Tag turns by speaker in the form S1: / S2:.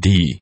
S1: D.